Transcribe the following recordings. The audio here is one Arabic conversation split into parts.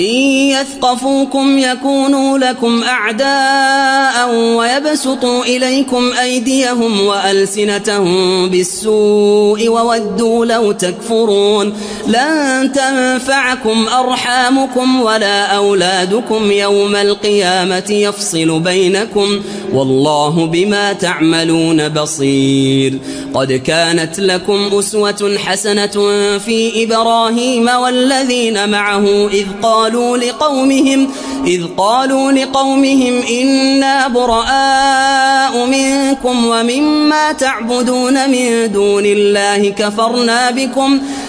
إن يثقفوكم يكونوا لكم أعداء ويبسطوا إليكم أيديهم وألسنتهم بالسوء وودوا لو تكفرون لن تنفعكم أرحامكم ولا أولادكم يوم القيامة يفصل بينكم والله بما تعملون بصير قد كانت لكم أسوة حسنة في إبراهيم والذين معه إذ قالوا لقومهم إذ قالوا لقومهم إنا براء منكم ومما تعبدون من دون الله كفرنا بكم.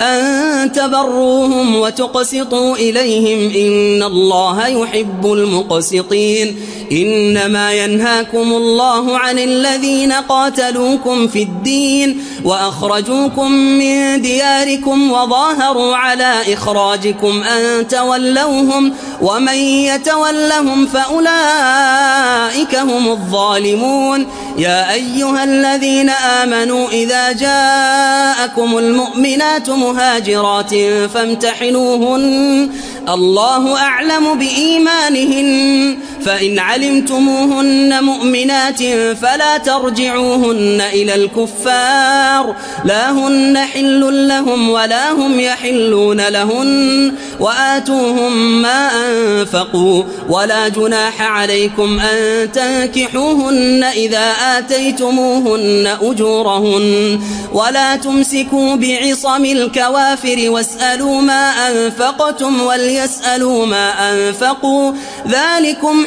أن تبروهم وتقسطوا إليهم إن الله يحب المقسطين. إنما ينهاكم الله عن الذين قاتلوكم في الدين وأخرجوكم من دياركم وظاهروا على إخراجكم أن تولوهم ومن يتولهم فأولئك هم الظالمون. يا أيها الذين آمنوا إذا جاءكم المؤمنات مهاجرات فامتحنوهن. الله أعلم بإيمانهن. فإن علمتموهن مؤمنات فلا ترجعوهن إلى الكفار. لا هن حل لهم ولا هم يحلون لهن وآتوهم ما أنفقوا ولا جناح عليكم أن تنكحوهن إذا آتيتموهن أجورهن ولا تمسكوا بعصم الكوافر واسألوا ما أنفقتم وليسألوا ما أنفقوا. ذلكم